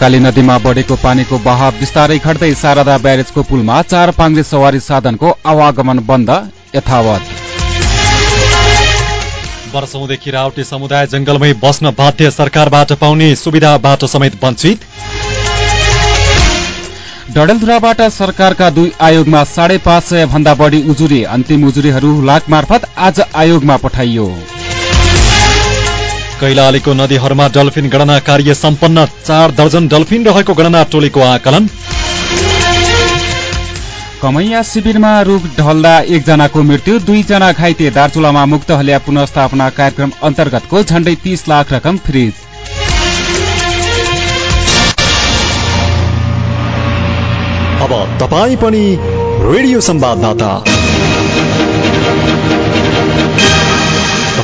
महाकाली नदीमा बढेको पानीको बहाव बिस्तारै घट्दै शारदा ब्यारेजको पुलमा चार पाङ्रे सवारी साधनको आवागमन बन्द यथावत। वर्षौंदेखि राउटे समुदाय जंगलमै बस्न बाध्य सरकारबाट पाउने सुविधाबाट समेत वञ्चित। डडेलधुराबाट सरकारका दुई आयोगमा साढे पाँच सय भन्दा बढ़ी उजुरी अन्तिम उजुरीहरू लाख मार्फत आज आयोगमा पठाइयो। कैलालीको नदीहरूमा डल्फिन गणना कार्य सम्पन्न। चार दर्जन डल्फिन रहेको गणना टोलीको आकलन। कमैया शिविरमा रूख ढल्दा एकजनाको मृत्यु दुईजना घाइते दार्चुलामा मुक्त हल्या पुनस्थापना कार्यक्रम अन्तर्गतको झण्डै तीस लाख रकम फ्रिज। अब तपाईँ पनि रेडियो संवाददाता।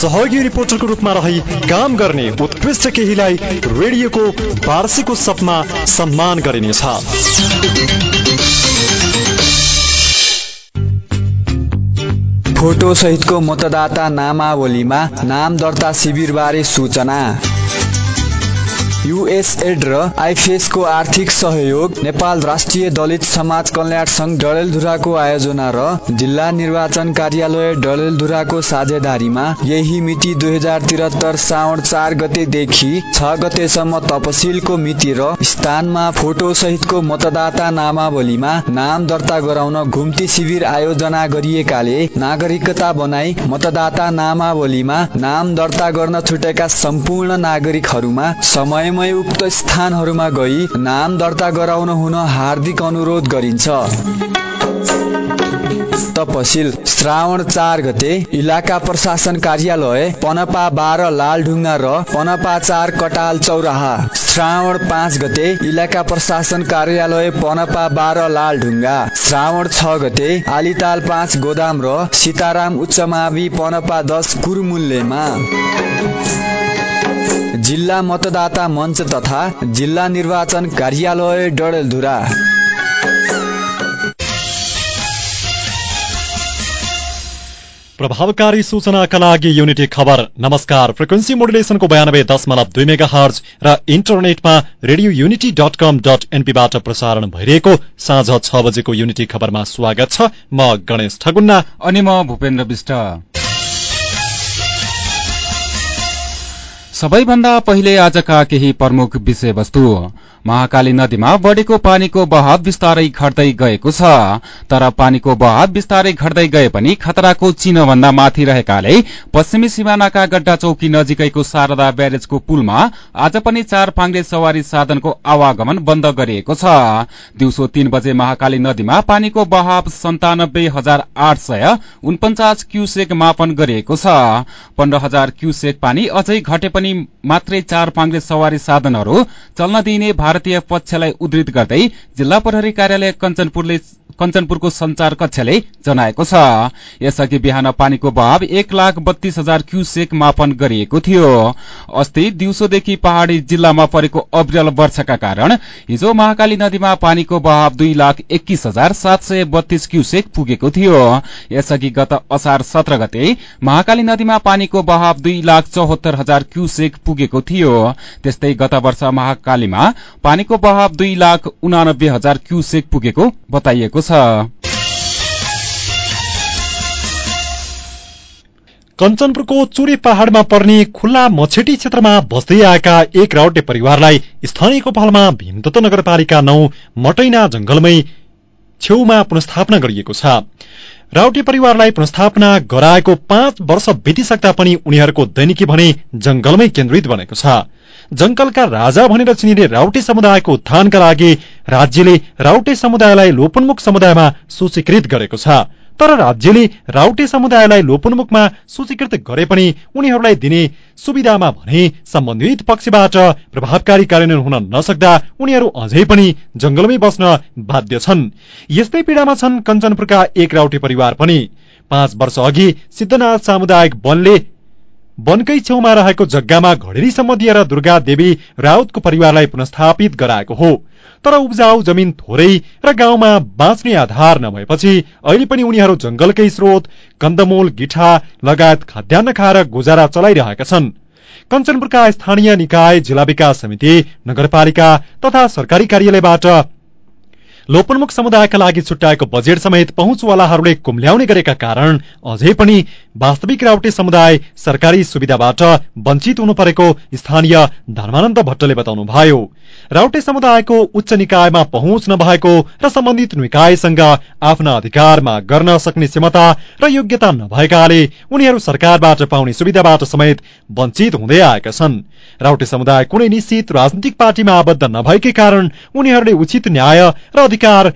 सहयोगी रिपोर्टरको रूपमा रही काम गर्ने उत्कृष्ट केहीलाई रेडियोको वार्षिक उत्सवमा सम्मान गरिनेछ। फोटो सहितको मतदाता नामावलीमा नाम दर्ता शिविरबारे सूचना। युएसएड र आइफेसको आर्थिक सहयोग नेपाल राष्ट्रिय दलित समाज कल्याण संघ डडेलधुराको आयोजना र जिल्ला निर्वाचन कार्यालय डडेलधुराको साझेदारीमा यही मिति दुई हजार त्रिहत्तर साउन चार गतेदेखि छ गतेसम्म तपसिलको मिति र स्थानमा फोटो सहितको मतदाता नामावलीमा नाम दर्ता गराउन घुम्ती शिविर आयोजना गरिएकाले नागरिकता बनाई मतदाता नामावलीमा नाम दर्ता गर्न छुटेका सम्पूर्ण नागरिकहरूमा समय समयमै उक्त स्थानहरूमा गई नाम दर्ता गराउन हुन हार्दिक अनुरोध गरिन्छ। तपसिल श्रावण चार गते इलाका प्रशासन कार्यालय पनपा बाह्र लालढुङ्गा र पनपा चार कटाल चौराहा। श्रावण पाँच गते इलाका प्रशासन कार्यालय पनपा बाह्र लालढुङ्गा। श्रावण छ गते आलिताल पाँच गोदाम र सीताराम उच्च मावि पनपा दस कुरमुल्लेमा। जिल्ला मतदाता मञ्च तथा जिल्ला निर्वाचन कार्यालय डडेलधुरा। प्रभावकारी सूचनाका लागि युनिटी खबर। नमस्कार। फ्रिक्वेन्सी मोडुलेसनको बयानब्बे दशमलव दुई मेगा हर्ज र इन्टरनेटमा radio unity dot com dot एनपीबाट प्रसारण भइरहेको साँझ छ बजेको युनिटी खबरमा स्वागत छ। म गणेश ठगुन्ना। अनि म भूपेन्द्र विष्ट। सबैभन्दा पहिले आजका केही प्रमुख विषयवस्तु महाकाली नदीमा बढ़ेको पानीको बहाव बिस्तारै घट्दै गएको छ। तर पानीको बहाव बिस्तारै घट्दै गए पनि खतराको चिन्हभन्दा माथि रहेकाले पश्चिमी सिमानाका गड्डा चौकी नजिकैको शारदा ब्यारेजको पुलमा आज पनि चार पाङ्रे सवारी साधनको आवागमन बन्द गरिएको छ। दिउँसो तीन बजे महाकाली नदीमा पानीको बहाव सन्तानब्बे हजार आठ सय उनपचास क्यूसेक मापन गरिएको छ। पन्ध्र हजार क्यूसेक पानी अझै घटे पनि मात्रै चार पाङ्रे सवारी साधनहरू चल्न दिइने भारतीय पक्षलाई उद्धृत गर्दै जिल्ला प्रहरी कार्यालय कञ्चनपुरले कञ्चनपुरको संचार कक्षले जनाएको छ। यसअघि बिहान पानीको बहाव एक लाख बत्तीस हजार क्यूसेक मापन गरिएको थियो। अस्ति दिउँसोदेखि पहाड़ी जिल्लामा परेको अविरल वर्षाका कारण हिजो महाकाली नदीमा पानीको बहाव दुई लाख एक्कीस हजार सात सय बत्तीस क्यूसेक पुगेको थियो। यसअघि गत असार सत्र गते महाकाली नदीमा पानीको बहाव दुई लाख चौहत्तर हजार क्यूसेक पुगेको थियो। त्यस्तै गत वर्ष महाकालीमा पानीको बहाव दुई लाख उनानब्बे हजार क्यूसेक पुगेको बताइएको छ। कञ्चनपुरको चुरे पहाड़मा पर्ने खुल्ला मछेटी क्षेत्रमा बस्दै आएका एक राउटे परिवारलाई स्थानीयको पहलमा भीमदत्त नगरपालिका नौ मटैना जंगलमै छेउमा पुनस्थापना गरिएको छ। राउटे परिवारलाई पुनस्थापना गराएको पाँच वर्ष बितिसक्दा पनि उनीहरूको दैनिकी भने जंगलमै केन्द्रित बनेको छ। जंगलका राजा भनेर चिनिने राउटे समुदायको उत्थानका लागि राज्यले राउटे समुदायलाई लोपोन्मुख समुदायमा सूचीकृत गरेको छ। तर राज्यले राउटे समुदायलाई लोपोन्मुखमा सूचीकृत गरे पनि उनीहरूलाई दिने सुविधामा भने सम्बन्धित पक्षबाट प्रभावकारी कार्यान्वयन हुन नसक्दा उनीहरू अझै पनि जंगलमै बस्न बाध्य छन्। यस्तै पीड़ामा छन् कञ्चनपुरका एक राउटे परिवार पनि। पाँच वर्ष अघि सिद्धनाथ सामुदायिक वनले वनकै छेउमा रहेको जग्गामा घडेरीसम्म दिएर दुर्गा देवी राउतको परिवारलाई पुनस्थापित गराएको हो। तर उब्जाउ जमिन थोरै र गाउँमा बाँच्ने आधार नभएपछि अहिले पनि उनीहरू जंगलकै स्रोत कन्दमूल गिठा लगायत खाद्यान्न खाएर गुजारा चलाइरहेका छन्। कञ्चनपुरका स्थानीय निकाय जिल्ला विकास समिति नगरपालिका तथा सरकारी कार्यालयबाट लोपन्मुख समुदायका लागि छुट्याएको बजेट समेत पहुँचवालाहरूले कुम्ल्याउने गरेका कारण अझै पनि वास्तविक राउटे समुदाय सरकारी सुविधाबाट वञ्चित हुनु परेको स्थानीय धर्मानन्द भट्टले बताउनुभयो। राउटे समुदायको उच्च निकायमा पहुँच नभएको र सम्बन्धित निकायसँग आफ्ना अधिकारमा गर्न सक्ने क्षमता र योग्यता नभएकाले उनीहरू सरकारबाट पाउने सुविधाबाट समेत वञ्चित हुँदै आएका छन्। राउटे समुदाय कुनै निश्चित राजनीतिक पार्टीमा आबद्ध नभएकै कारण उनीहरूले उचित न्याय र अधिकार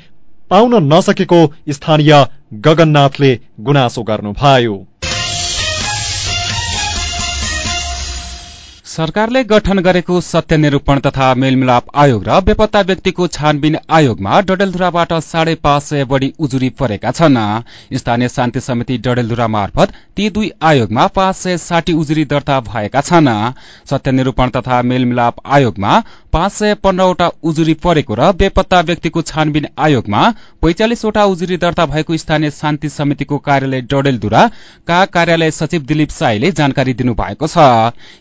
पाउन नसकेको स्थानीय गगननाथले गुनासो गर्नुभयो। सरकारले गठन गरेको सत्य निरूपण तथा मेलमिलाप आयोग र बेपत्ता व्यक्तिको छानबिन आयोगमा डडेलधुराबाट साढे पाँच सय बढ़ी उजुरी परेका छन्। स्थानीय शान्ति समिति डडेलधुरा मार्फत ती दुई आयोगमा पाँच सय साठी उजुरी दर्ता भएका छन्। सत्य निरूपण तथा मेलमिलाप आयोगमा पाँच सय पन्ध्रवटा उजुरी परेको र बेपत्ता व्यक्तिको छानबिन आयोगमा पैंचालिसवटा उजुरी दर्ता भएको स्थानीय शान्ति समितिको कार्यालय डडेलधुरा का कार्यालय सचिव दिलीप साईले जानकारी दिनुभएको छ।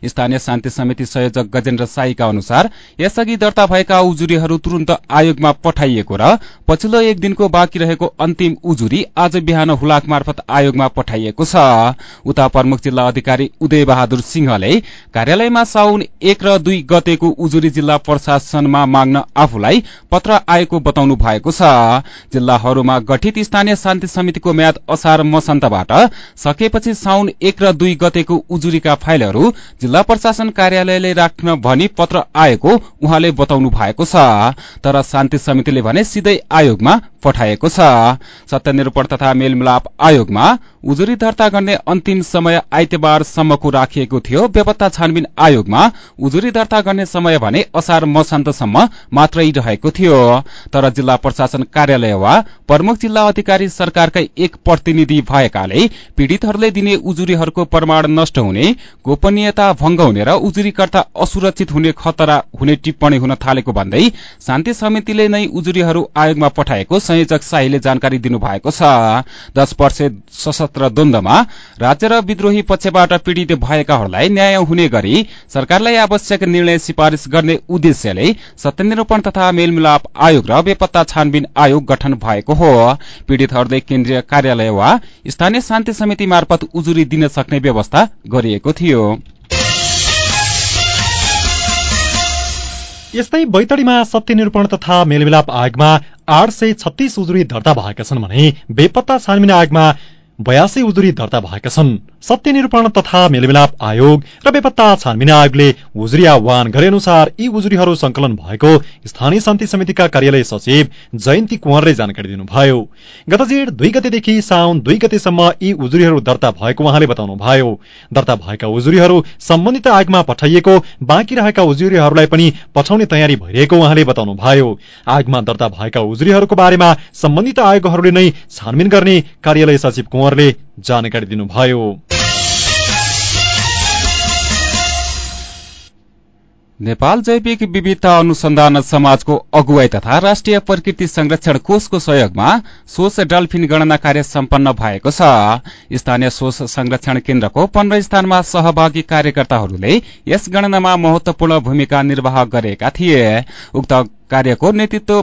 स्थानीय शान्ति समिति संयोजक गजेन्द्र साईका अनुसार यसअघि दर्ता भएका उजुरीहरू तुरन्त आयोगमा पठाइएको र पछिल्लो एक दिनको बाँकी रहेको अन्तिम उजुरी आज बिहान हुलाक मार्फत आयोगमा पठाइएको छ। उता प्रमुख जिल्ला अधिकारी उदय बहादुर सिंहले कार्यालयमा साउन एक र दुई गतेको उजुरी जिल्ला प्रशासनमा माग्न आफूलाई पत्र आएको बताउनु भएको छ। जिल्लाहरूमा गठित स्थानीय शान्ति समितिको म्याद असार मसन्तबाट सकेपछि साउन एक र दुई गतेको उजुरीका फाइलहरू जिल्ला प्रशासन कार्यालयले राख्न भनी पत्र आएको उहाँले बताउनु भएको छ। तर शान्ति समितिले भने सिधै आयोगमा पठाएको छ। सत्यनिरूपण तथा मेलमिलाप आयोगमा उजुरी दर्ता गर्ने अन्तिम समय आइतबारसम्मको राखिएको थियो। बेपत्ता छानबिन आयोगमा उजुरी दर्ता गर्ने समय भने असार मसान्तसम्म मात्रै रहेको थियो। तर जिल्ला प्रशासन कार्यालय वा प्रमुख जिल्ला अधिकारी सरकारकै एक प्रतिनिधि भएकाले पीड़ितहरूले दिने उजुरीहरूको प्रमाण नष्ट हुने गोपनीयता भंग हुने र उजुरीकर्ता असुरक्षित हुने खतरा हुने टिप्पणी हुन थालेको भन्दै शान्ति समितिले नै उजुरीहरू आयोगमा पठाएको संयोजक शाहीले जानकारी दिनुभएको छ। दश वर्ष सशस्त्र द्वन्दमा राज्य र विद्रोही पक्षबाट पीड़ित भएकाहरूलाई न्याय हुने गरी सरकारलाई आवश्यक निर्णय सिफारिश गर्ने उद्देश्यले सत्यनिरूपण तथा मेलमिलाप आयोग र बेपत्ता छानबिन आयोग गठन भएको हो। पीड़ितहरूले केन्द्रीय कार्यालय वा स्थानीय शान्ति समिति मार्फत उजुरी दिन सक्ने व्यवस्था गरिएको थियो। यस्तै बैतडीमा सत्य निरूपण तथा मेलमिलाप आयोगमा आठ सय छत्तीस उजुरी दर्ता भएका छन् भने बेपत्ता छानबिन आयोगमा बयासी उजुरी दर्ता भएका छन्। सत्य निरूपण तथा मेलमिलाप आयोग र बेपत्ता छानबिन आयोगले उजुरी आह्वान गरे अनुसार यी उजुरीहरू संकलन भएको स्थानीय शान्ति समितिका कार्यालय सचिव जयन्ती कुँवरले जानकारी दिनुभयो। गत जेठ दुई गतेदेखि साउन दुई गतेसम्म यी उजुरीहरू दर्ता भएको उहाँले बताउनुभयो। दर्ता भएका उजुरीहरू सम्बन्धित आयोगमा पठाइएको बाँकी रहेका उजुरीहरूलाई पनि पठाउने तयारी भइरहेको उहाँले बताउनुभयो। आयोगमा दर्ता भएका उजुरीहरूको बारेमा सम्बन्धित आयोगहरूले नै छानबिन गर्ने कार्यालय सचिव कुँवरले जानकारी दिनुभयो। नेपाल जैविक विविधता अनुसन्धान समाजको अगुवाई तथा राष्ट्रिय प्रकृति संरक्षण कोषको सहयोगमा सोस डल्फिन गणना कार्य सम्पन्न भएको छ। स्थानीय सोस संरक्षण केन्द्रको पन्ध्र स्थानमा सहभागी कार्यकर्ताहरूले यस गणनामा महत्वपूर्ण भूमिका निर्वाह गरेका थिए। उक्त कार्यको नेतृत्व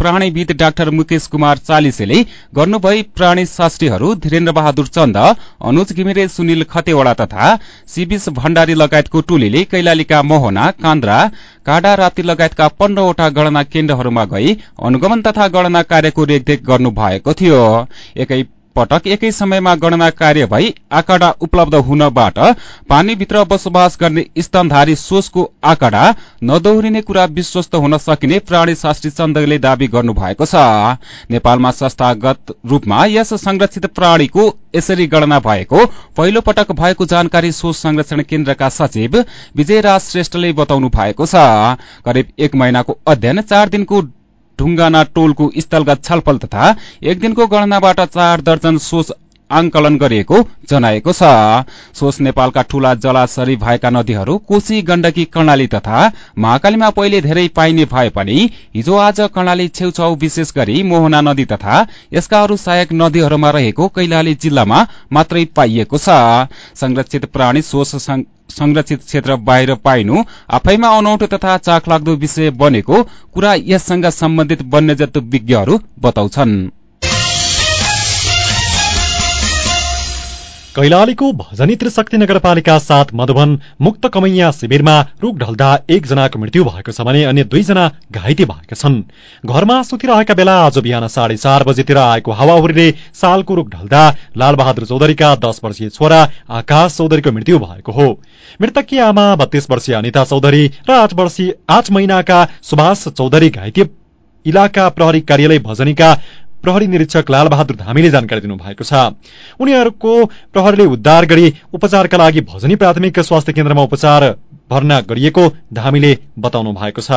प्राणीविद डाक्टर मुकेश कुमार चालिसेले गर्नुभई प्राणी शास्त्रीहरू धीरेन्द्र बहादुर चन्द अनुज घिमिरे सुनिल खतेवड़ा तथा सिबिस भण्डारी लगायतको टोलीले कैलालीका मोहना कान्द्रा काडा राप्ती लगायतका पन्ध्रवटा गणना केन्द्रहरूमा गई अनुगमन तथा गणना कार्यको रेखदेख गर्नु भएको थियो पटक एकै समयमा गणना कार्य भई आँकडा उपलब्ध हुनबाट पानीभित्र बसोबास गर्ने स्तनधारी सोचको आँकडा नदोहोरिने कुरा विश्वस्त हुन सकिने प्राणी शास्त्री चन्दले दावी गर्नु भएको छ। नेपालमा संस्थागत रूपमा यस संरक्षित प्राणीको यसरी गणना भएको पहिलो पटक भएको जानकारी सोच संरक्षण केन्द्रका सचिव विजयराज श्रेष्ठले बताउनु भएको छ। करिब एक महिनाको अध्ययन चार दिनको ढुङ्गाना टोलको स्थलगत छलफल तथा एक दिनको गणनाबाट चार दर्जन सोच आंकलन गरिएको जनाएको छ। सोच नेपालका ठूला जलाशरी भएका नदीहरू कोशी गण्डकी कर्णाली तथा महाकालीमा पहिले धेरै पाइने भए पनि हिजो आज कर्णाली छेउछाउ विशेष गरी मोहना नदी तथा यसका अरू सहायक नदीहरूमा रहेको कैलाली जिल्लामा मात्रै पाइएको छ। संरक्षित प्राणी सोच संरक्षित क्षेत्र बाहिर पाइनु आफैमा अनौठो तथा चाखलाग्दो विषय बनेको कुरा यससँग सम्बन्धित वन्यजन्तु विज्ञहरू बताउँछन्। कैलालीको भजनी त्रिशक्ति नगरपालिका साथ मधुबन मुक्त कमैया शिविरमा रूख ढल्दा एकजनाको मृत्यु भएको छ भने अन्य दुईजना घाइते भएका छन्। घरमा सुतिरहेका बेला आज बिहान साढे चार बजेतिर आएको हावाहुरीले सालको रूख ढल्दा लालबहादुर चौधरीका दस वर्षीय छोरा आकाश चौधरीको मृत्यु भएको हो। मृतककी आमा बत्तीस वर्षीय अनिता चौधरी र आठ वर्षीय आठ महिनाका सुभाष चौधरी घाइते इलाका प्रहरी कार्यालय भजनीका प्रहरी निरीक्षक लालबहादुर धामीले जानकारी दिनुभएको छ। उनीहरूको प्रहरीले उद्धार गरी उपचारका लागि भजनी प्राथमिक स्वास्थ्य केन्द्रमा उपचार भर्ना गरिएको धामीले बताउनु भएको छ।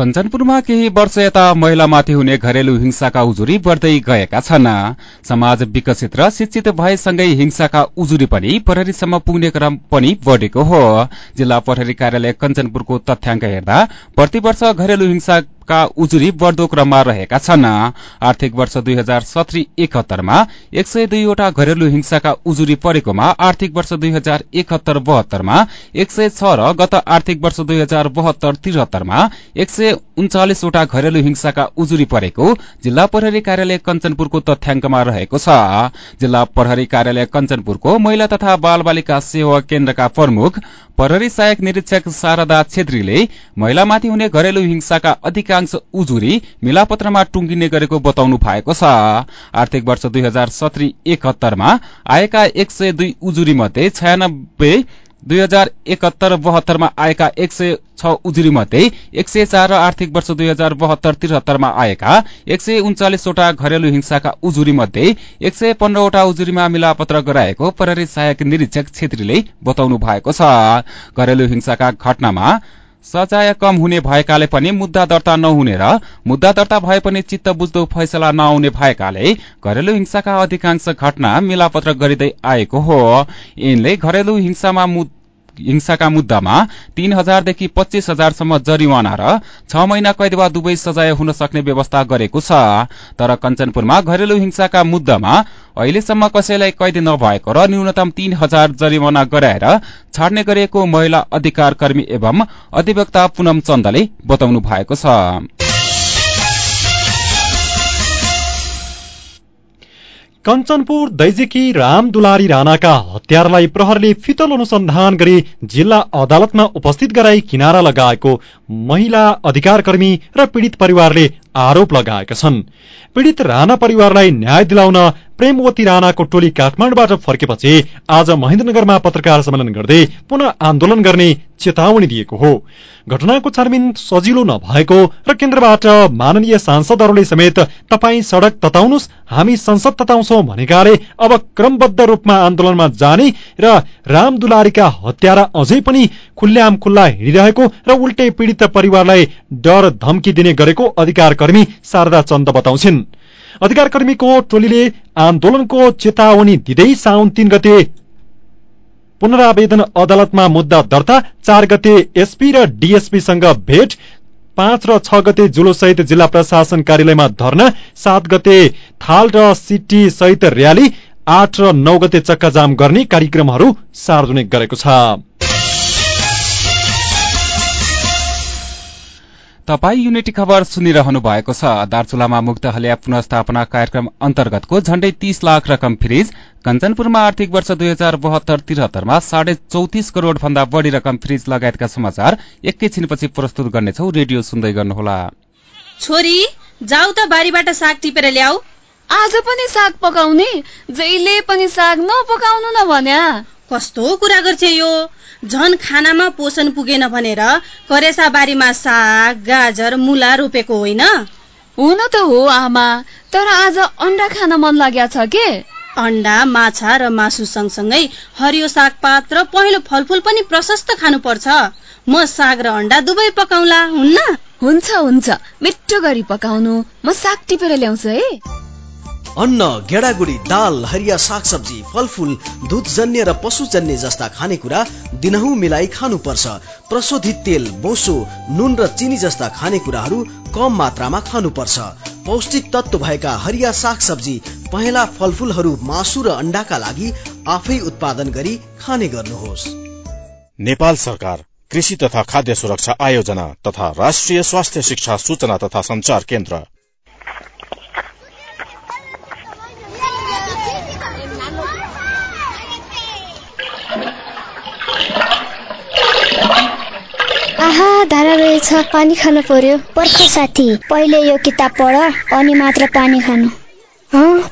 कञ्चनपुरमा केही वर्ष यता महिलामाथि हुने घरेलु हिंसाका उजुरी बढ़दै गएका छन्। समाज विकसित र शिक्षित भएसँगै हिंसाका उजुरी पनि प्रहरीसम्म पुग्ने क्रम पनि बढ़ेको हो। जिल्ला प्रहरी कार्यालय कञ्चनपुरको तथ्याङ्क हेर्दा प्रतिवर्ष घरेलु हिंसा का उजुरी बढ़दो क्रममा रहेका छन्। आर्थिक वर्ष दुई हजार सत्री एकहत्तरमा एक सय दुईवटा घरेलु हिंसाका उजुरी परेकोमा आर्थिक वर्ष दुई हजार एकहत्तर बहत्तरमा एक सय छ र गत आर्थिक वर्ष दुई हजार बहत्तर त्रिहत्तरमा एक सय उन्चालिसवटा घरेलु हिंसाका उजुरी परेको जिल्ला प्रहरी कार्यालय कञ्चनपुरको तथ्याङ्कमा रहेको छ। जिल्ला प्रहरी कार्यालय कञ्चनपुरको महिला तथा बाल बालिका सेवा केन्द्रका प्रमुख प्रहरी सहायक निरीक्षक शारदा छेत्रीले महिलामाथि हुने घरेलु हिंसाका अधिकांश उजुरी मिलापत्रमा टुंगिने गरेको बताउनु भएको छ। आर्थिक वर्ष दुई हजार सत्री एकहत्तरमा आएका एक सय दुई उजुरी मध्ये छयानब्बे दुई हजार एकहत्तर बहत्तरमा आएका एक सय छ उजुरी मध्ये एक सय चार र आर्थिक वर्ष दुई हजार बहत्तर त्रिहत्तरमा आएका एक सय उन्चालिसवटा घरेलु हिंसाका उजुरी मध्ये एक सय पन्ध्रवटा उजुरीमा मिलापत्र गराएको प्रहरी सहायक निरीक्षक छेत्रीले बताउनु भएको छ। घरेलु हिंसाका घटनामा सजाय कम हुने भएकाले पनि मुद्दा दर्ता नहुने र मुद्दा दर्ता भए पनि चित्त बुझ्दो फैसला नआउने भएकाले घरेलु हिंसाका अधिकांश घटना मिलापत्र गरिँदै आएको हो। यिनले घरेलु हिंसामा हिंसाका मुद्दामा तीन हजारदेखि पच्चीस हजारसम्म जरिवाना र छ महिना कैद वा दुवै सजाय हुन सक्ने व्यवस्था गरेको छ। तर कञ्चनपुरमा घरेलु हिंसाका मुद्दामा अहिलेसम्म कसैलाई कैद नभएको र न्यूनतम तीन हजार जरिवाना गराएर छाड्ने गरिएको महिला अधिकार एवं अधिवक्ता पूनम चन्दले बताउनु भएको छ। कञ्चनपुर दैजिकी राम दुलारी राणाका हत्यारालाई प्रहरले फितल अनुसन्धान गरी जिल्ला अदालतमा उपस्थित गराई किनारा लगाएको महिला अधिकार कर्मी र पीड़ित परिवारले आरोप लगाएका छन्। पीड़ित राणा परिवारलाई न्याय दिलाउन प्रेमवती राणाको टोली काठमाडौँबाट फर्केपछि आज महेन्द्रनगरमा पत्रकार सम्मेलन गर्दै पुनः आन्दोलन गर्ने चेतावनी दिएको हो। घटनाको छानबिन सजिलो नभएको र केन्द्रबाट माननीय सांसदहरूले समेत तपाई सड़क तताउनुहोस् हामी संसद तताउँछौ भनेकाले अब क्रमबद्ध रूपमा आन्दोलनमा जाने र राम दुलारीका हत्यारा अझै पनि खुल्ल्याम खुल्ला हिँडिरहेको र उल्टै पीड़ित परिवारलाई डर धम्की दिने गरेको अधिकार कर्मी शारदा चन्द बताउँछिन्। अधिकार कर्मीको टोलीले आन्दोलनको चेतावनी दिँदै साउन तीन गते पुनरावेदन अदालतमा मुद्दा दर्ता चार गते एसपी र डीएसपीसँग भेट पाँच र छ गते जुलोसहित जिल्ला प्रशासन कार्यालयमा धर्ना सात गते थाल र सिटी सहित र्याली आठ र नौ गते चक्काजाम गर्ने कार्यक्रमहरू सार्वजनिक गरेको छ। तपाई युनिटी खबर सुनिरहनु भएको छ। दार्चुलामा मुक्त हलिया पुनस्थापना कार्यक्रम अन्तर्गतको झण्डै तीस लाख रकम फ्रिज कञ्चनपुरमा आर्थिक वर्ष दुई हजार बहत्तर त्रिहत्तरमा साढे चौतिस करोड़ भन्दा बढ़ी रकम फ्रिज लगायतका समाचार एकैछिनपछि प्रस्तुत गर्नेछौ। रेडियो सुन्दै गर्नुहोला। छोरी जाऊ त बारीबाट साग टिपेर ल्याऊ। आज पनि साग पकाउने? जहिले पनि साग नपकाउनु न भन्या। कस्तो कुरा गर्छ यो? झन खानामा पोषण पुगेन भनेर करेसा बारीमा साग गाजर मुला रोपेको होइन? हुन त हो आमा। तर आज अन्डा खान मन लाग्या छ के? अन्डा माछा र मासु सँगसँगै हरियो सागपात र पहेँलो फलफुल पनि प्रशस्त खानुपर्छ। म साग र अन्डा दुवै पकाउला हुन्न? हुन्छ हुन्छ। मिठो गरी पकाउनु। म साग टिपेर ल्याउँछु है। अन्न गेडागुडी दाल हरिया सागसब्जी फलफुल दुधजन्य र पशुजन्य जस्ता खानेकुरा दिनहुँ मिलाई खानुपर्छ। प्रशोधित तेल बोसो नुन र चिनी जस्ता खानेकुराहरू कम मात्रामा खानुपर्छ। पौष्टिक तत्व भएका हरिया सागसब्जी पहेँला फलफुलहरू मासु र अन्डाका लागि आफै उत्पादन गरी खाने गर्नुहोस्। नेपाल सरकार कृषि तथा खाद्य सुरक्षा आयोजना तथा राष्ट्रिय स्वास्थ्य शिक्षा सूचना तथा संचार केन्द्र। आहा धारा रहेछ पानी खानु पर्यो। पर्ख साथी पहिले यो किताब पढ अनि मात्र पानी खानु।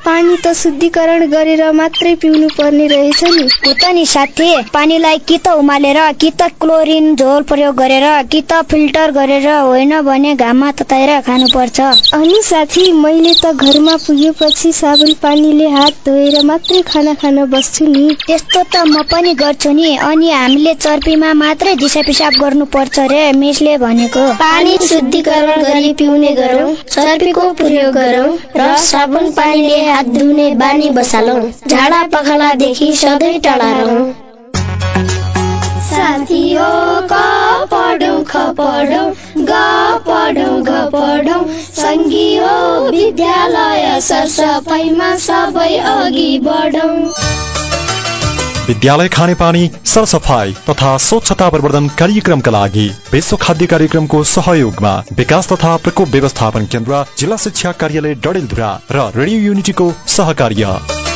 पानी त शुद्धिकरण गरेर मात्रै पिउनु पर्ने रहेछ नि हो त नि साथी पानीलाई कि त उमालेर कि त क्लोरिन झोल प्रयोग गरेर कि त फिल्टर गरेर होइन भने घाममा तताएर खानुपर्छ। अनि साथी मैले त घरमा पुगेपछि साबुन पानीले हात धोएर मात्रै खाना खान बस्छु नि। त्यस्तो त म पनि गर्छु नि अनि हामीले चर्पीमा मात्रै दिशा पिसाब गर्नुपर्छ रे मिसले भनेको। पानी शुद्धिकरण गरी पिउने गरौँ चर्पीको प्रयोग गरौँ र साबुन पानीले हात धुने बानी बसालौँ झाडा पखालादेखि सधैँ टाढा रहौँ साथीहो क पढौँ ख पढौँ ग पढौँ घ पढौँ। सङ्घीय विद्यालय सरसफाइमा सबै अघि बढौँ। विद्यालय खानेपानी सरसफाई तथा स्वच्छता प्रवर्धन कार्यक्रमका लागि विश्व खाद्य कार्यक्रमको सहयोगमा विकास तथा प्रकोप व्यवस्थापन केन्द्र जिल्ला शिक्षा कार्यालय डडेलधुरा र रेडियो युनिटीको सहकार्य।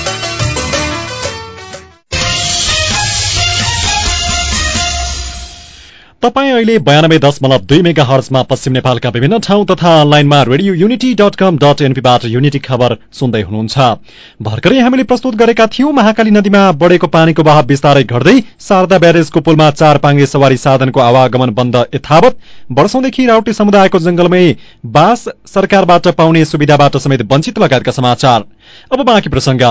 तपाईँ अहिले बयानब्बे दशमलव दुई मेगा हर्समा पश्चिम नेपालका विभिन्न ठाउँ तथा अनलाइनमा Radio Unity dot com dot एनपीबाट unity खबर सुन्दै हुनुहुन्छ। भर्खरै हामीले प्रस्तुत गरेका थियौं महाकाली नदीमा बढेको पानीको बहाव बिस्तारै घट्दै शारदा ब्यारेजको पुलमा चार पाङ्गे सवारी साधनको आवागमन बन्द यथावत। वर्षौंदेखि राउटे समुदायको जंगलमै बास सरकारबाट पाउने सुविधाबाट समेत वञ्चित लगायतका समाचार। अब बाँकी प्रसंग।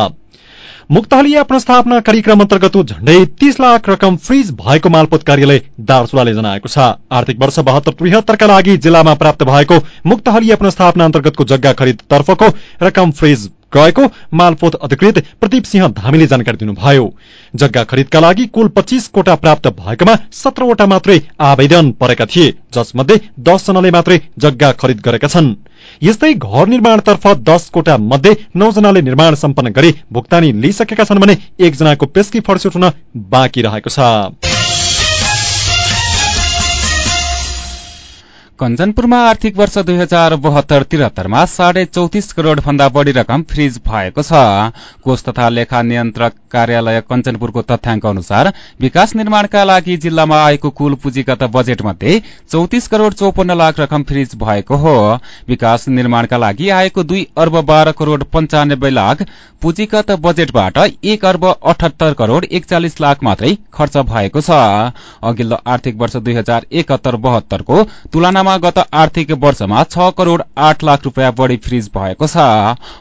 मुक्तहलिया पुनस्थापना कार्यक्रम अन्तर्गत झण्डै तीस लाख रकम फ्रिज भएको मालपोत कार्यालय दार्चुलाले जनाएको छ। आर्थिक वर्ष बहत्तर त्रिहत्तरका लागि जिल्लामा प्राप्त भएको मुक्तहलिया पुनस्थापना अन्तर्गतको जग्गा खरिद तर्फको रकम फ्रिज गएको मालपोत अधिकृत प्रदीप सिंह धामीले जानकारी दिनुभयो। जग्गा खरिदका लागि कुल पच्चीस कोटा प्राप्त भएकोमा सत्रवटा मात्रै आवेदन परेका थिए जसमध्ये दसजनाले मात्रै जग्गा खरिद गरेका छन्। यस्तै घर निर्माणतर्फ दस कोटा मध्ये नौजनाले निर्माण सम्पन्न गरी भुक्तानी लिइसकेका छन् भने एकजनाको पेस्की फर्स्युट हुन बाँकी रहेको छ। कञ्चनपुरमा आर्थिक वर्ष दुई हजार बहत्तर त्रिहत्तरमा साढे चौतिस करोड़ भन्दा बढ़ी रकम फ्रिज भएको छ। कोष तथा लेखा नियन्त्रक कार्यालय कञ्चनपुरको तथ्याङ्क अनुसार विकास निर्माणका लागि जिल्लामा आएको कुल पुँजीगत बजेट मध्ये चौतिस करोड़ चौपन्न लाख रकम फ्रिज भएको हो। विकास निर्माणका लागि आएको दुई अर्ब बाह्र करोड़ पञ्चानब्बे लाख पुँजीगत बजेटबाट एक अर्ब अठहत्तर करोड़ एकचालिस लाख मात्रै खर्च भएको छ। अघिल्लो आर्थिक वर्ष दुई हजार एकहत्तर बहत्तरको तुलनामा गत आर्थिक वर्षमा छ करोड़ आठ लाख रूपियाँ बढ़ी फ्रिज भएको छ।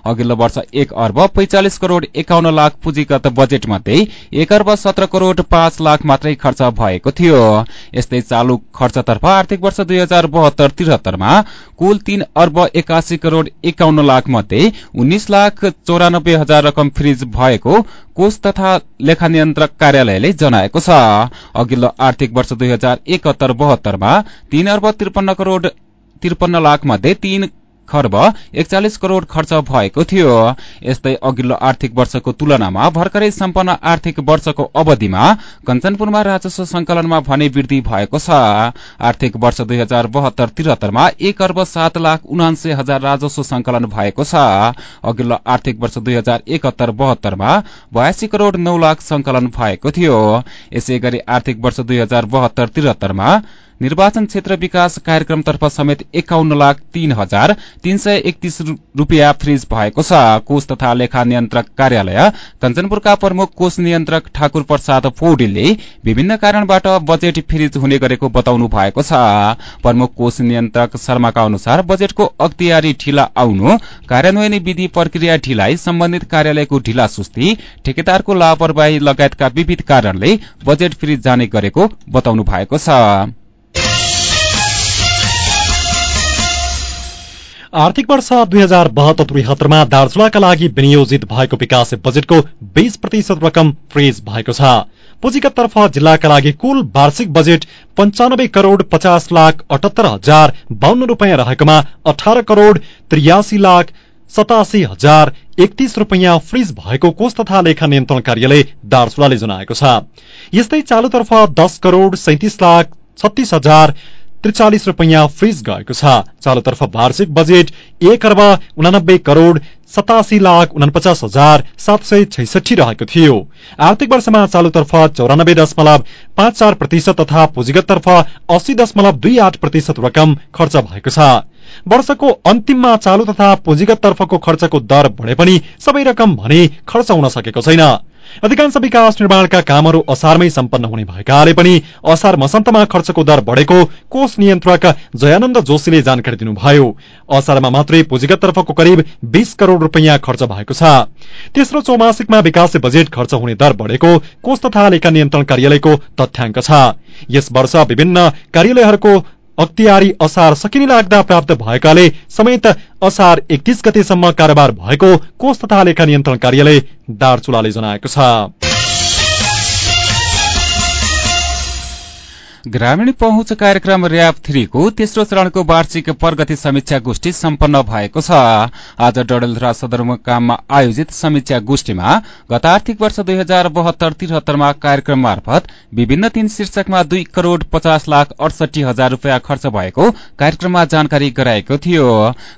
अघिल्लो वर्ष एक अर्ब पैंचालिस करोड़ एकाउन्न लाख पुँजीगत बजेट मध्ये एक अर्ब सत्र करोड़ पाँच लाख मात्रै खर्च भएको थियो। यस्तै चालू खर्चतर्फ आर्थिक वर्ष दुई हजार बहत्तर त्रिहत्तरमा कुल तीन अर्ब एकासी करोड़ एकाउन्न लाख मध्ये उन्नाइस लाख चौरानब्बे हजार रकम फ्रिज भएको कोष तथा लेखा नियन्त्रक कार्यालयले जनाएको छ। अघिल्लो आर्थिक वर्ष दुई हजार एकहत्तर बहत्तरमा तीन अर्ब त्रिपन्न करोड़ त्रिपन्न लाख मध्ये तीन खर्ब एकचालिस करोड़ खर्च भएको थियो। यस्तै अघिल्लो आर्थिक वर्षको तुलनामा भर्खरै सम्पन्न आर्थिक वर्षको अवधिमा कञ्चनपुरमा राजस्व संकलनमा भने वृद्धि भएको छ। आर्थिक वर्ष दुई हजार बहत्तर त्रिहत्तरमा एक अर्ब सात लाख उनान्से हजार राजस्व संकलन भएको छ। अघिल्लो आर्थिक वर्ष दुई हजार एकहत्तर बहत्तरमा बयासी करोड़ नौ लाख संकलन भएको थियो। यसै गरी आर्थिक वर्ष दुई हजार बहत्तर त्रिहत्तरमा निर्वाचन क्षेत्र विकास कार्यक्रमतर्फ समेत एकाउन्न लाख तीन हजार तीन सय एकतीस रूपियाँ फ्रिज भएको छ। कोष तथा लेखा नियन्त्रक कार्यालय कञ्चनपुरका प्रमुख कोष नियन्त्रक ठाकुर प्रसाद पौडेलले विभिन्न कारणबाट बजेट फ्रिज हुने गरेको बताउनु भएको छ। प्रमुख कोष नियन्त्रक शर्माका अनुसार बजेटको अख्तियारी ढिला आउनु कार्यान्वयन विधि प्रक्रिया ढिलाइ सम्बन्धित कार्यालयको ढिला सुस्ती ठेकेदारको लापरवाही लगायतका विविध कारणले बजेट फ्रिज जाने गरेको बताउनु भएको छ। आर्थिक वर्ष दुई हजार बहत्तर त्रिहत्तरमा दार्चुलाका लागि विनियोजित भएको विकास बजेटको बीस प्रतिशत रकम फ्रिज भएको छ। पुँजीगततर्फ जिल्लाका लागि कुल वार्षिक बजेट पञ्चानब्बे करोड़ पचास लाख अठहत्तर हजार बाहन्न रूपियाँ रहेकोमा अठार करोड़ त्रियासी लाख सतासी हजार एकतीस रूपियाँ फ्रिज भएको कोष तथा लेखा नियन्त्रण कार्यालय दार्चुलाले जनाएको छ। यस्तै चालुतर्फ दस करोड़ सैतिस लाख छत्तीस हजार त्रिचालिस रूपियाँ फ्रिज गएको छ। चालुतर्फ वार्षिक बजेट एक अर्ब उनानब्बे करोड़ सतासी लाख उनपचास हजार सात सय छैसठी रहेको थियो। आर्थिक वर्षमा चालुतर्फ चौरानब्बे दशमलव पाँच चार प्रतिशत तथा पुँजीगततर्फ अस्सी दशमलव दुई आठ प्रतिशत रकम खर्च भएको छ। वर्षको अन्तिममा चालु तथा पुँजीगततर्फको खर्चको दर बढे पनि सबै रकम भने खर्च हुन सकेको छैन। अधिकांश विकास निर्माणका कामहरू असारमै सम्पन्न हुने भएकाले पनि असार मसन्तमा खर्चको दर बढेको कोष नियन्त्रक जयानन्द जोशीले जानकारी दिनुभयो। असारमा मात्रै पुँजीगततर्फको करिब बीस करोड़ रूपियाँ खर्च भएको छ। तेस्रो चौमासिकमा विकास बजेट खर्च हुने दर बढेको कोष तथा लेखा नियन्त्रण कार्यालयको तथ्याङ्क छ। यस वर्ष विभिन्न कार्यालयहरूको अख्तियारी असार सकिने लाग्दा प्राप्त भएकाले समेत असार एकतीस गतेसम्म कारोबार भएको कोष तथा लेखा नियन्त्रण कार्यालय दार्चुलाले जनाएको छ। ग्रामीण पहुँच कार्यक्रम र्याब थ्रीको तेस्रो चरणको वार्षिक प्रगति समीक्षा गोष्ठी सम्पन्न भएको छ। आज डडेलधुरा सदरमुकाममा आयोजित समीक्षा गोष्ठीमा गत आर्थिक वर्ष दुई हजार बहत्तर त्रिहत्तरमा कार्यक्रम मार्फत विभिन्न तीन शीर्षकमा दुई करोड़ पचास लाख अडसठी हजार रूपियाँ खर्च भएको कार्यक्रममा जानकारी गराएको थियो।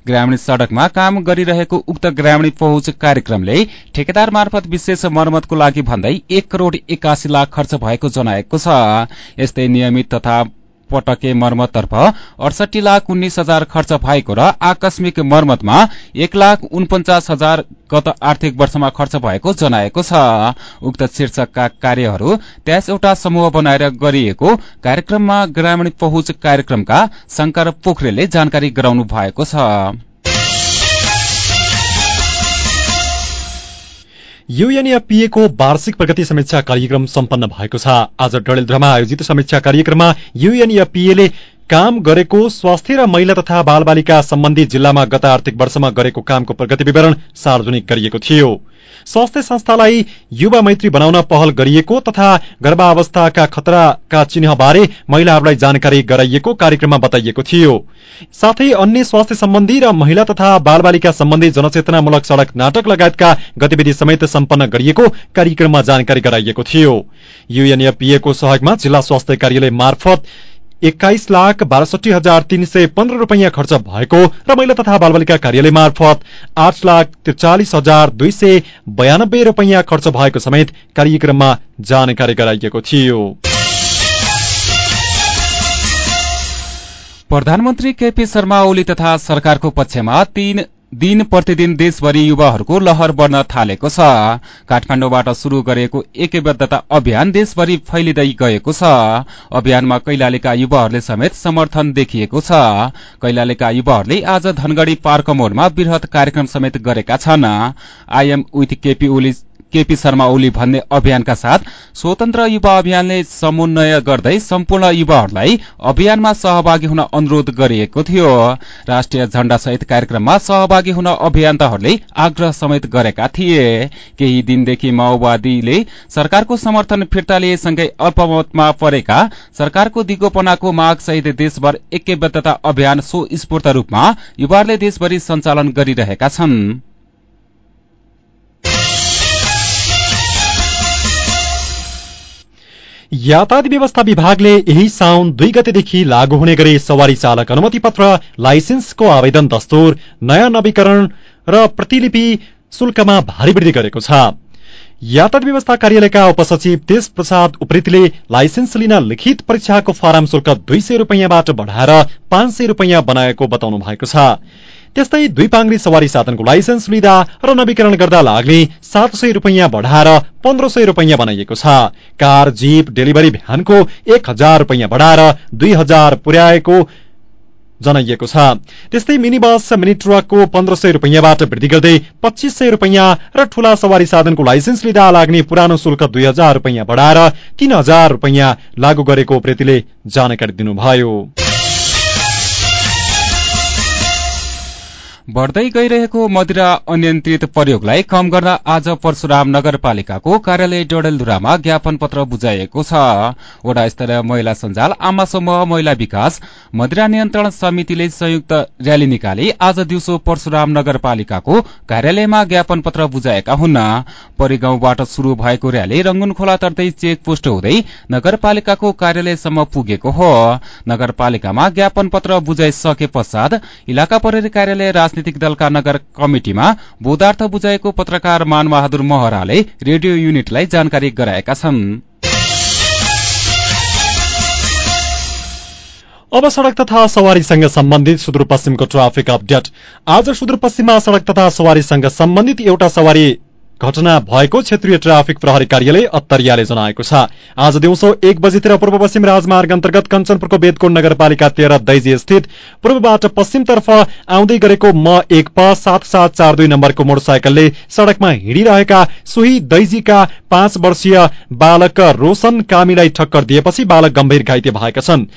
ग्रामीण सड़कमा काम गरिरहेको उक्त ग्रामीण पहुँच कार्यक्रमले ठेकेदार मार्फत विशेष मर्मतको लागि भन्दै एक करोड़ एकासी लाख खर्च भएको जनाएको छ। यस्तै नियमित तथा पटके मर्मततर्फ अडसठी लाख उन्नाइस हजार खर्च भएको र आकस्मिक मर्मतमा एक लाख उनपचास हजार गत आर्थिक वर्षमा खर्च भएको जनाएको छ। उक्त शीर्षकका कार्यहरू त्यसवटा समूह बनाएर गरिएको कार्यक्रममा ग्रामीण पहुँच कार्यक्रमका शंकर पोखरेलले जानकारी गराउनु भएको छ। युएनएफपीएको वार्षिक प्रगति समीक्षा कार्यक्रम सम्पन्न भएको छ। आज डडेलधुरामा आयोजित समीक्षा कार्यक्रममा युएनएफपीएले काम गरेको स्वास्थ्य र महिला तथा बालबालिका सम्बन्धी जिल्लामा गत आर्थिक वर्षमा गरेको कामको प्रगति विवरण सार्वजनिक गरिएको थियो। स्वास्थ्य संस्थालाई युवा मैत्री बनाउन पहल गरिएको तथा गर्भावस्थाका खतराका चिन्हबारे महिलाहरूलाई जानकारी गराइएको कार्यक्रममा बताइएको थियो। साथै अन्य स्वास्थ्य सम्बन्धी र महिला तथा बालबालिका सम्बन्धी जनचेतनामूलक सड़क नाटक लगायतका गतिविधि समेत सम्पन्न गरिएको कार्यक्रममा जानकारी गराइएको थियो। युएनएफपीएको सहयोगमा जिल्ला स्वास्थ्य कार्यालय मार्फत एक्काइस लाख बासठी हजार तीन सय पन्ध्र रूपियाँ खर्च भएको र महिला तथा बालबालिका कार्यालय मार्फत आठ लाख त्रिचालिस हजार दुई सय बयानब्बे रूपियाँ खर्च भएको समेत कार्यक्रममा जानकारी गराइएको थियो। प्रधानमन्त्री केपी शर्मा ओली तथा सरकारको पक्षमा तीन दिन प्रतिदिन देशभरि युवाहरूको लहर बढ्न थालेको छ। काठमाडौँबाट शुरू गरेको एकबद्धता अभियान देशभरि फैलिँदै गएको छ। अभियानमा कैलालीका युवाहरूले समेत समर्थन देखिएको छ। कैलालीका युवाहरूले आज धनगढ़ी पार्क मोडमा वृहत कार्यक्रम समेत गरेका छन्। I'm with KP Oli KP Sharma Oli भन्ने अभियानका साथ स्वतन्त्र युवा अभियानले समन्वय गर्दै सम्पूर्ण युवाहरूलाई अभियानमा सहभागी हुन अनुरोध गरिएको थियो। राष्ट्रिय झण्डा सहित कार्यक्रममा सहभागी हुन अभियन्ताहरूले आग्रह समेत गरेका थिए। केही दिनदेखि माओवादीले सरकारको समर्थन फिर्ता लिएसँगै अल्पमतमा परेका सरकारको दिगोपनाको माग सहित देशभर एकबद्धता अभियान सो स्फूर्त रूपमा युवाहरूले देशभरि सञ्चालन गरिरहेका छन्। यातायात व्यवस्था विभागले यही साउन दुई गतेदेखि लागू हुने गरी सवारी चालक अनुमति पत्र लाइसेन्सको आवेदन दस्तुर नयाँ नवीकरण र प्रतिलिपि शुल्कमा भारी वृद्धि गरेको छ। यातायात व्यवस्था कार्यालयका उपसचिव तेज प्रसाद उप्रेतीले लाइसेन्स लिन लिखित परीक्षाको फारम शुल्क दुई सय रुपियाँबाट बढाएर पाँच सय रुपियाँ बनाएको बताउनु भएको छ। त्यस्तै दुई पाङ्री सवारी साधनको लाइसेन्स लिँदा र नवीकरण गर्दा लाग्ने सात सय रुपियाँ बढाएर पन्ध्र सय रुपियाँ बनाइएको छ। कार जीप डेलिभरी भ्यानको एक हजार रुपियाँ बढाएर दुई हजार पुर्याएको जनाइएको छ। त्यस्तै मिनी बस मिनी ट्रकको पन्ध्र सय रुपियाँबाट वृद्धि गर्दै पच्चिस सय रुपियाँ र ठूला सवारी साधनको लाइसेन्स लिँदा लाग्ने पुरानो शुल्क दुई हजार रुपियाँ बढाएर तीन हजार रुपियाँ लागू गरेको प्रेतीले जानकारी दिनुभयो। बढ्दै गइरहेको मदिरा अनियन्त्रित प्रयोगलाई कम गर्न आज परशुराम नगरपालिकाको कार्यालय डडेलधुरामा ज्ञापन पत्र बुझाइएको छ। वडा स्तरीय महिला सञ्जाल आमा समूह महिला विकास मदिरा नियन्त्रण समितिले संयुक्त र्याली निकाली आज दिउँसो परशुराम नगरपालिकाको कार्यालयमा ज्ञापन पत्र बुझाएका हुन्। परिगाउँबाट शुरू भएको र्याली रंगुन खोला तर्दै चेक पोस्ट हुँदै नगरपालिकाको कार्यालयसम्म पुगेको हो। नगरपालिकामा ज्ञापन पत्र बुझाइसके पश्चात इलाका प्रहरी कार्यालय राजनीतिक दलका नगर कमिटिमा बोधार्थ बुझाएको पत्रकार मानबहादुर महराले रेडियो युनिटलाई जानकारी गराएका छन्। अब सड़क तथा सवारीसँग सम्बन्धित सुदूरपश्चिमको ट्राफिक अपडेट। आज सुदूरपश्चिममा सड़क तथा सवारीसँग सम्बन्धित एउटा सवारी घटना भएको क्षेत्रीय ट्राफिक प्रहरी कार्यालय अत्तरियाले जनाएको छ। आज दिउँसो एक बजीतिर पूर्व पश्चिम राजमार्ग अन्तर्गत कञ्चनपुरको बेदकोट नगरपालिका तेह्र दैजी स्थित पूर्वबाट पश्चिमतर्फ आउँदै गरेको म एक प सात सात चार दुई नम्बरको मोटरसाइकलले सड़कमा हिँडिरहेका सोही दैजीका पाँच वर्षीय बालक रोशन कामीलाई ठक्कर दिएपछि बालक गम्भीर घाइते भएका छन्।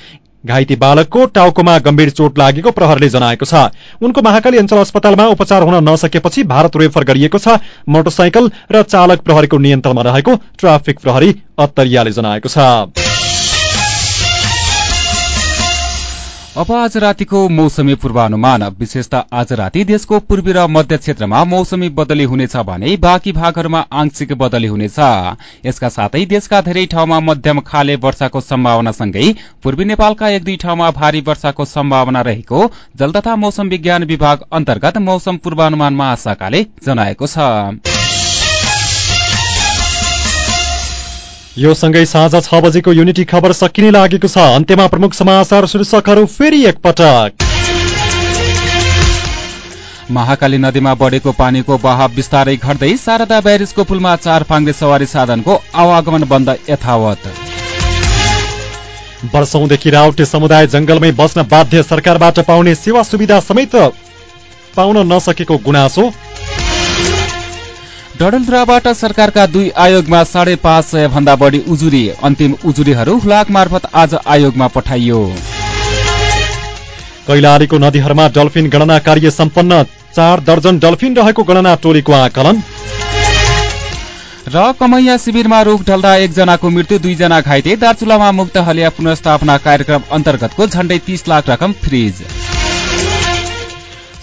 घाइते बालकको टाउकोमा गम्भीर चोट लागेको प्रहरले जनाएको छ। उनको महाकाली अञ्चल अस्पतालमा उपचार हुन नसकेपछि भारत रेफर गरिएको छ। मोटरसाइकल र चालक प्रहरीको नियन्त्रणमा रहेको ट्राफिक प्रहरी अत्तरियाले जनाएको छ। अब आज रातिको मौसमी पूर्वानुमान विशेषतः आज राति देशको पूर्वी र मध्य क्षेत्रमा मौसमी बदली हुनेछ भने बाँकी भागहरूमा आंशिक बदली हुनेछ। यसका साथै देशका धेरै ठाउँमा मध्यम खाले वर्षाको सम्भावनासँगै पूर्वी नेपालका एक दुई ठाउँमा भारी वर्षाको सम्भावना रहेको जल तथा मौसम विज्ञान विभाग अन्तर्गत मौसम पूर्वानुमान महाशाखाले जनाएको छ। यो सँगै साँझ छ बजेको युनिटी खबर सकिने लागेको छ। अन्त्यमा प्रमुख समाचार शीर्षकहरू फेरि एकपटक। महाकाली नदीमा बढेको पानीको बहाव बिस्तारै घट्दै शारदा ब्यारेजको पुलमा चार पाङ्रे सवारी साधनको आवागमन बन्द यथावत। वर्षौंदेखि राउटे समुदाय जंगलमै बस्न बाध्य सरकारबाट पाउने सेवा सुविधा समेत पाउन नसकेको गुनासो। डडेलधुराबाट सरकारका दुई आयोगमा साढे पाँच सय भन्दा बढी उजुरी। अन्तिम उजुरीहरू हुलाक मार्फत आज आयोगमा पठाइयो। कैलालीको नदीहरूमा डल्फिन गणना कार्य सम्पन्न। चार दर्जन डल्फिन रहेको गणना टोलीको आकलन। र कमैया शिविरमा रोग ढल्दा एकजनाको मृत्यु दुईजना घाइते। दार्चुलामा मुक्त हलिया पुनर्स्थापना कार्यक्रम अन्तर्गतको झण्डै तीस लाख रकम फ्रिज।